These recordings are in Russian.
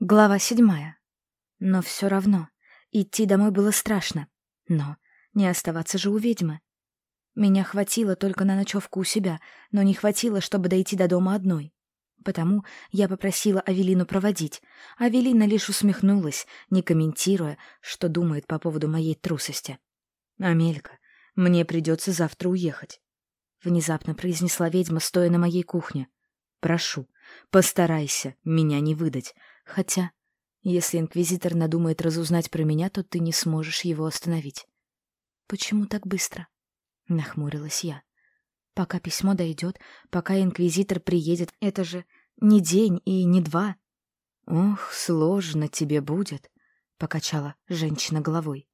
Глава седьмая. Но все равно, идти домой было страшно. Но не оставаться же у ведьмы. Меня хватило только на ночевку у себя, но не хватило, чтобы дойти до дома одной. Потому я попросила Авелину проводить. Авелина лишь усмехнулась, не комментируя, что думает по поводу моей трусости. «Амелька, мне придется завтра уехать», — внезапно произнесла ведьма, стоя на моей кухне. «Прошу, постарайся меня не выдать, Хотя, если инквизитор надумает разузнать про меня, то ты не сможешь его остановить. Почему так быстро? Нахмурилась я. Пока письмо дойдет, пока инквизитор приедет, это же не день и не два. Ох, сложно тебе будет, покачала женщина головой.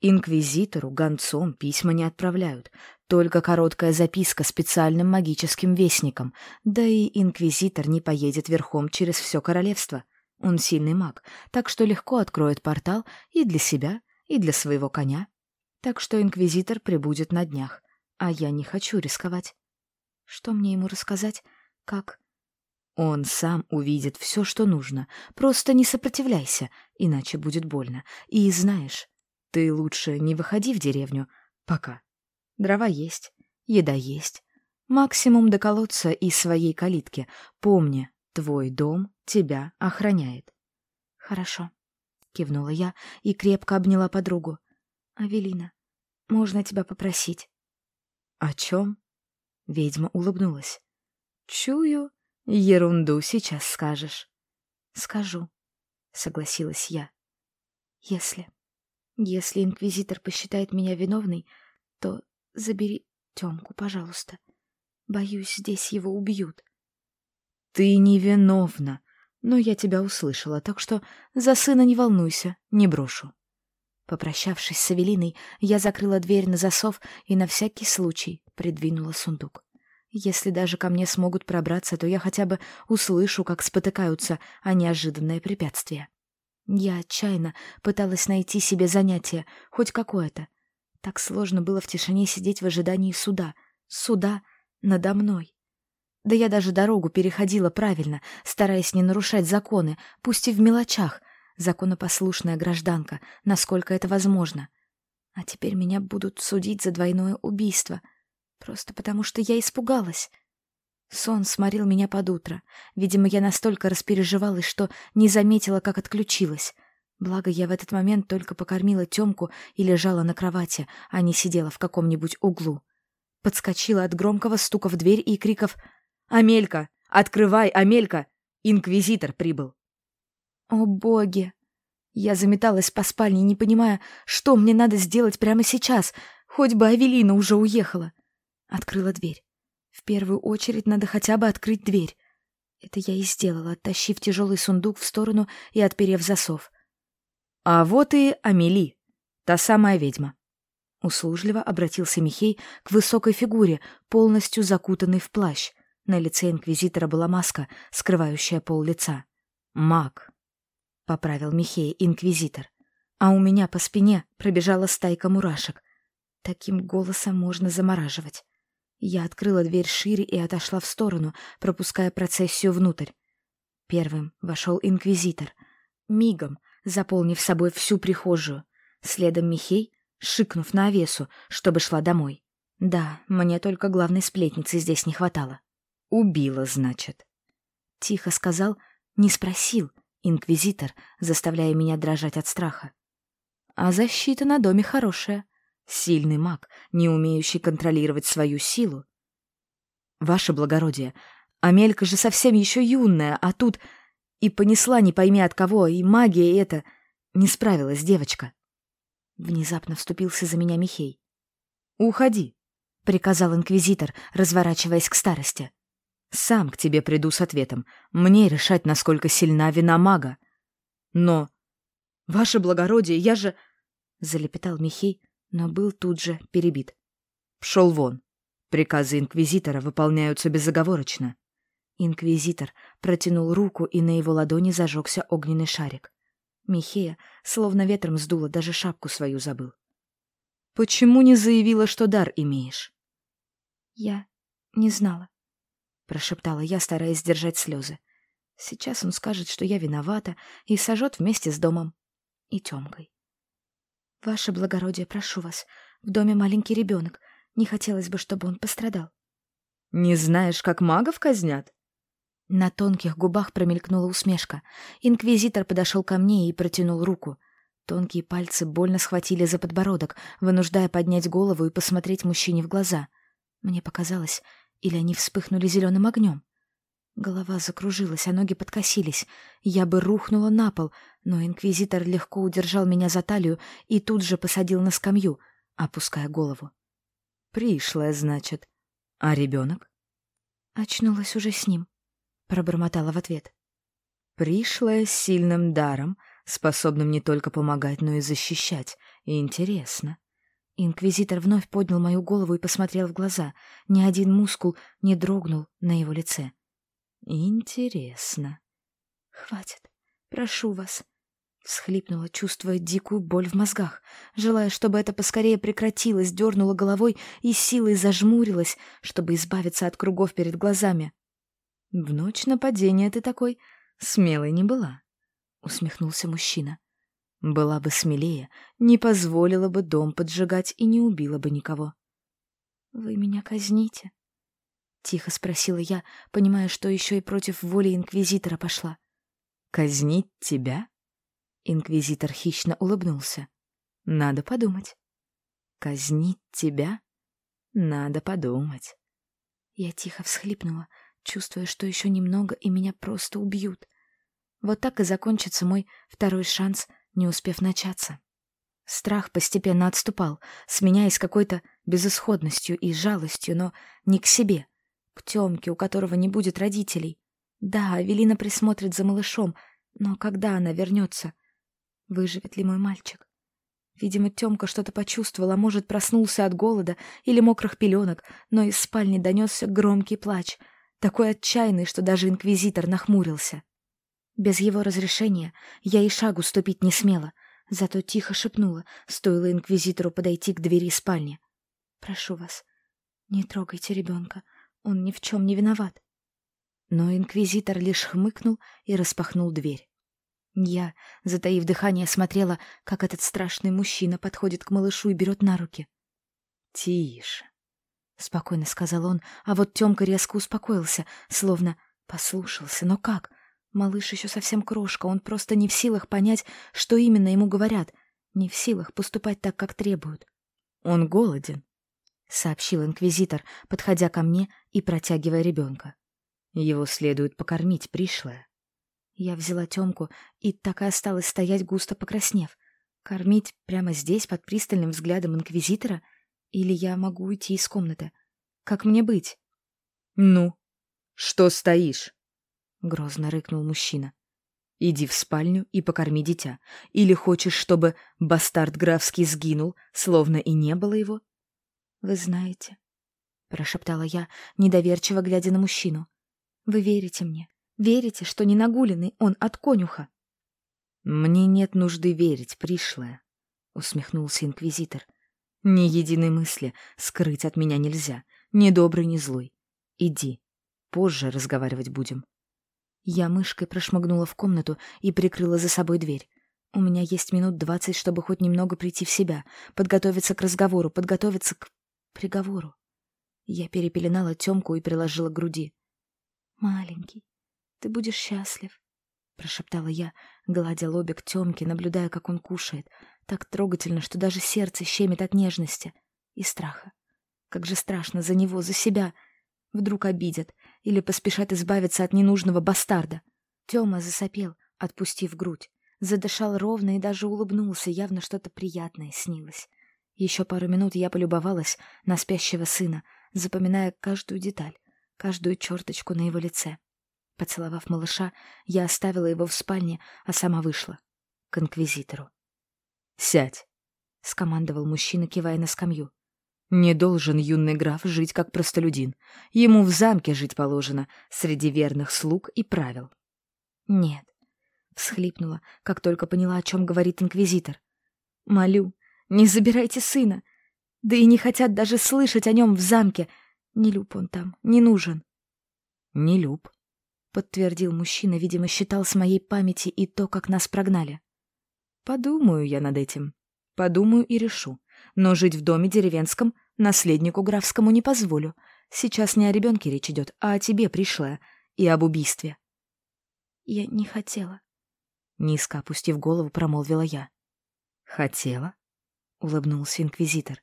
Инквизитору гонцом письма не отправляют, только короткая записка специальным магическим вестником, да и инквизитор не поедет верхом через все королевство. Он сильный маг, так что легко откроет портал и для себя, и для своего коня. Так что инквизитор прибудет на днях, а я не хочу рисковать. Что мне ему рассказать? Как? Он сам увидит все, что нужно. Просто не сопротивляйся, иначе будет больно. И знаешь, ты лучше не выходи в деревню пока. Дрова есть, еда есть. Максимум до колодца и своей калитки. Помни, Твой дом тебя охраняет. Хорошо, кивнула я и крепко обняла подругу. Авелина, можно тебя попросить? О чем? Ведьма улыбнулась. Чую, ерунду сейчас скажешь. Скажу, согласилась я. Если... Если инквизитор посчитает меня виновной, то забери Тёмку, пожалуйста. Боюсь, здесь его убьют. «Ты невиновна, но я тебя услышала, так что за сына не волнуйся, не брошу». Попрощавшись с Авелиной, я закрыла дверь на засов и на всякий случай придвинула сундук. Если даже ко мне смогут пробраться, то я хотя бы услышу, как спотыкаются о неожиданное препятствие. Я отчаянно пыталась найти себе занятие, хоть какое-то. Так сложно было в тишине сидеть в ожидании суда. Суда надо мной. Да я даже дорогу переходила правильно, стараясь не нарушать законы, пусть и в мелочах. Законопослушная гражданка, насколько это возможно. А теперь меня будут судить за двойное убийство. Просто потому, что я испугалась. Сон сморил меня под утро. Видимо, я настолько распереживалась, что не заметила, как отключилась. Благо, я в этот момент только покормила Тёмку и лежала на кровати, а не сидела в каком-нибудь углу. Подскочила от громкого стука в дверь и криков «Амелька! Открывай, Амелька! Инквизитор прибыл!» «О, боги!» Я заметалась по спальне, не понимая, что мне надо сделать прямо сейчас, хоть бы Авелина уже уехала. Открыла дверь. В первую очередь надо хотя бы открыть дверь. Это я и сделала, оттащив тяжелый сундук в сторону и отперев засов. «А вот и Амели, та самая ведьма». Услужливо обратился Михей к высокой фигуре, полностью закутанной в плащ. На лице инквизитора была маска, скрывающая пол лица. «Маг», — поправил Михей инквизитор. А у меня по спине пробежала стайка мурашек. Таким голосом можно замораживать. Я открыла дверь шире и отошла в сторону, пропуская процессию внутрь. Первым вошел инквизитор, мигом заполнив собой всю прихожую. Следом Михей, шикнув на овесу, чтобы шла домой. Да, мне только главной сплетницы здесь не хватало. Убила, значит. Тихо сказал, не спросил, инквизитор, заставляя меня дрожать от страха. А защита на доме хорошая. Сильный маг, не умеющий контролировать свою силу. Ваше благородие, Амелька же совсем еще юная, а тут и понесла не пойми от кого, и магия эта... Не справилась девочка. Внезапно вступился за меня Михей. «Уходи», — приказал инквизитор, разворачиваясь к старости. Сам к тебе приду с ответом. Мне решать, насколько сильна вина мага. Но... Ваше благородие, я же... Залепетал Михей, но был тут же перебит. Пшел вон. Приказы инквизитора выполняются безоговорочно. Инквизитор протянул руку, и на его ладони зажегся огненный шарик. Михея словно ветром сдуло, даже шапку свою забыл. «Почему не заявила, что дар имеешь?» «Я не знала», прошептала я, стараясь сдержать слезы. Сейчас он скажет, что я виновата, и сожжет вместе с домом. И Тёмкой. «Ваше благородие, прошу вас, в доме маленький ребенок. Не хотелось бы, чтобы он пострадал». «Не знаешь, как магов казнят?» На тонких губах промелькнула усмешка. Инквизитор подошел ко мне и протянул руку. Тонкие пальцы больно схватили за подбородок, вынуждая поднять голову и посмотреть мужчине в глаза. Мне показалось, или они вспыхнули зеленым огнем. Голова закружилась, а ноги подкосились. Я бы рухнула на пол, но инквизитор легко удержал меня за талию и тут же посадил на скамью, опуская голову. «Пришлая, значит. А ребенок?» Очнулась уже с ним, пробормотала в ответ. «Пришлая с сильным даром, способным не только помогать, но и защищать. Интересно». Инквизитор вновь поднял мою голову и посмотрел в глаза. Ни один мускул не дрогнул на его лице. Интересно. Хватит. Прошу вас. Всхлипнула, чувствуя дикую боль в мозгах. Желая, чтобы это поскорее прекратилось, дернула головой и силой зажмурилась, чтобы избавиться от кругов перед глазами. «В ночь нападения ты такой смелой не была», — усмехнулся мужчина. «Была бы смелее, не позволила бы дом поджигать и не убила бы никого». «Вы меня казните?» — тихо спросила я, понимая, что еще и против воли инквизитора пошла. «Казнить тебя?» Инквизитор хищно улыбнулся. «Надо подумать». «Казнить тебя?» «Надо подумать». Я тихо всхлипнула, чувствуя, что еще немного, и меня просто убьют. Вот так и закончится мой второй шанс, не успев начаться. Страх постепенно отступал, сменяясь какой-то безысходностью и жалостью, но не к себе — к Тёмке, у которого не будет родителей. Да, Авелина присмотрит за малышом, но когда она вернется? Выживет ли мой мальчик? Видимо, Тёмка что-то почувствовал, а может, проснулся от голода или мокрых пеленок, но из спальни донесся громкий плач, такой отчаянный, что даже инквизитор нахмурился. Без его разрешения я и шагу ступить не смела, зато тихо шепнула, стоило инквизитору подойти к двери спальни. «Прошу вас, не трогайте ребенка. Он ни в чем не виноват. Но инквизитор лишь хмыкнул и распахнул дверь. Я, затаив дыхание, смотрела, как этот страшный мужчина подходит к малышу и берет на руки. «Тише», — спокойно сказал он, а вот Тёмка резко успокоился, словно послушался. Но как? Малыш еще совсем крошка, он просто не в силах понять, что именно ему говорят, не в силах поступать так, как требуют. Он голоден, — сообщил инквизитор, подходя ко мне и протягивая ребенка. «Его следует покормить, пришлая». Я взяла Тёмку и так и осталась стоять, густо покраснев. Кормить прямо здесь, под пристальным взглядом инквизитора? Или я могу уйти из комнаты? Как мне быть? «Ну, что стоишь?» — грозно рыкнул мужчина. «Иди в спальню и покорми дитя. Или хочешь, чтобы бастард графский сгинул, словно и не было его?» «Вы знаете», — прошептала я, недоверчиво глядя на мужчину. «Вы верите мне? Верите, что не нагуленный он от конюха?» «Мне нет нужды верить, пришлая», — усмехнулся инквизитор. «Ни единой мысли скрыть от меня нельзя, ни добрый, ни злой. Иди, позже разговаривать будем». Я мышкой прошмыгнула в комнату и прикрыла за собой дверь. У меня есть минут двадцать, чтобы хоть немного прийти в себя, подготовиться к разговору, подготовиться к приговору. Я перепеленала Тёмку и приложила к груди. «Маленький, ты будешь счастлив», — прошептала я, гладя лобик Тёмки, наблюдая, как он кушает, так трогательно, что даже сердце щемит от нежности и страха. Как же страшно за него, за себя. Вдруг обидят или поспешат избавиться от ненужного бастарда. Тёма засопел, отпустив грудь. Задышал ровно и даже улыбнулся, явно что-то приятное снилось. Еще пару минут я полюбовалась на спящего сына, запоминая каждую деталь, каждую черточку на его лице. Поцеловав малыша, я оставила его в спальне, а сама вышла. К инквизитору. «Сядь!» — скомандовал мужчина, кивая на скамью. «Не должен юный граф жить как простолюдин. Ему в замке жить положено, среди верных слуг и правил». «Нет», — всхлипнула, как только поняла, о чем говорит инквизитор. «Молю, не забирайте сына. Да и не хотят даже слышать о нем в замке. Не люб он там, не нужен. Не люб, — подтвердил мужчина, видимо, считал с моей памяти и то, как нас прогнали. «Подумаю я над этим. Подумаю и решу. Но жить в доме деревенском наследнику графскому не позволю. Сейчас не о ребенке речь идет, а о тебе, пришлая, и об убийстве». «Я не хотела». Низко опустив голову, промолвила я. «Хотела?» — улыбнулся инквизитор.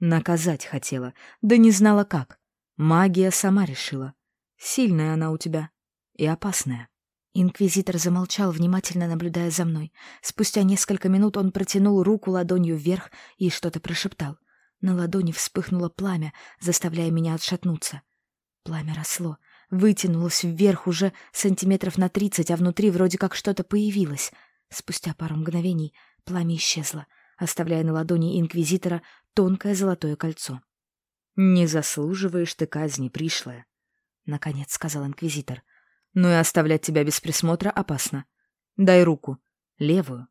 «Наказать хотела, да не знала как. Магия сама решила. Сильная она у тебя и опасная». Инквизитор замолчал, внимательно наблюдая за мной. Спустя несколько минут он протянул руку ладонью вверх и что-то прошептал. На ладони вспыхнуло пламя, заставляя меня отшатнуться. Пламя росло, вытянулось вверх уже сантиметров на тридцать, а внутри вроде как что-то появилось. Спустя пару мгновений пламя исчезло, оставляя на ладони инквизитора тонкое золотое кольцо. «Не заслуживаешь ты казни, пришлая», — наконец сказал инквизитор. «Но и оставлять тебя без присмотра опасно. Дай руку, левую».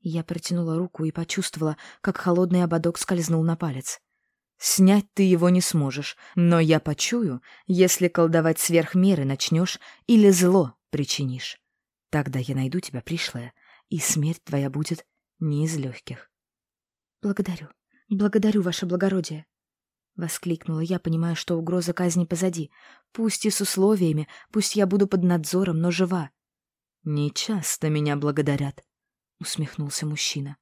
Я протянула руку и почувствовала, как холодный ободок скользнул на палец. «Снять ты его не сможешь, но я почую, если колдовать сверх меры начнешь или зло причинишь. Тогда я найду тебя, пришлая, и смерть твоя будет не из легких». «Благодарю, благодарю, ваше благородие», — воскликнула я, понимая, что угроза казни позади. Пусть и с условиями, пусть я буду под надзором, но жива. «Не часто меня благодарят», — усмехнулся мужчина.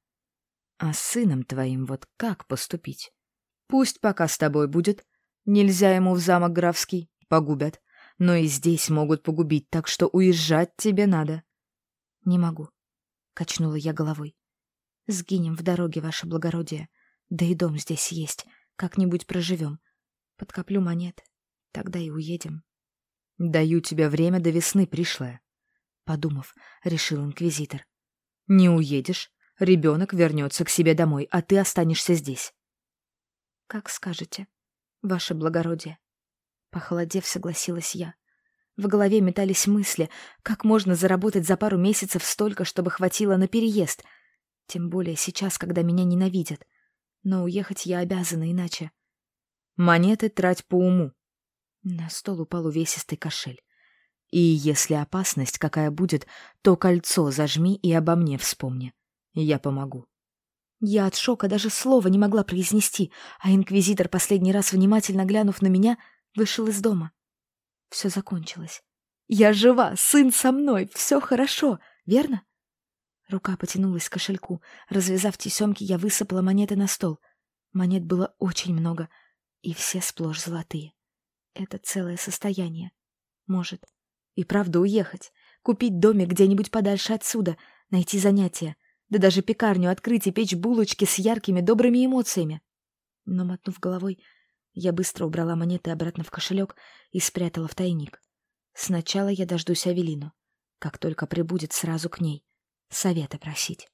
«А с сыном твоим вот как поступить? Пусть пока с тобой будет. Нельзя ему в замок графский, погубят. Но и здесь могут погубить, так что уезжать тебе надо». «Не могу», — качнула я головой. «Сгинем в дороге, ваше благородие. Да и дом здесь есть. Как-нибудь проживем. Подкоплю монет. Тогда и уедем. Даю тебе время до весны, пришлая. Подумав, решил инквизитор. Не уедешь, ребенок вернется к себе домой, а ты останешься здесь. Как скажете, ваше благородие. Похолодев, согласилась я. В голове метались мысли, как можно заработать за пару месяцев столько, чтобы хватило на переезд. Тем более сейчас, когда меня ненавидят но уехать я обязана иначе. Монеты трать по уму. На стол упал увесистый кошель. И если опасность какая будет, то кольцо зажми и обо мне вспомни. Я помогу. Я от шока даже слова не могла произнести, а инквизитор, последний раз внимательно глянув на меня, вышел из дома. Все закончилось. Я жива, сын со мной, все хорошо, верно? Рука потянулась к кошельку. Развязав тесемки, я высыпала монеты на стол. Монет было очень много, и все сплошь золотые. Это целое состояние. Может, и правда уехать, купить домик где-нибудь подальше отсюда, найти занятия, да даже пекарню открыть и печь булочки с яркими добрыми эмоциями. Но, мотнув головой, я быстро убрала монеты обратно в кошелек и спрятала в тайник. Сначала я дождусь Авелину. Как только прибудет, сразу к ней совета просить.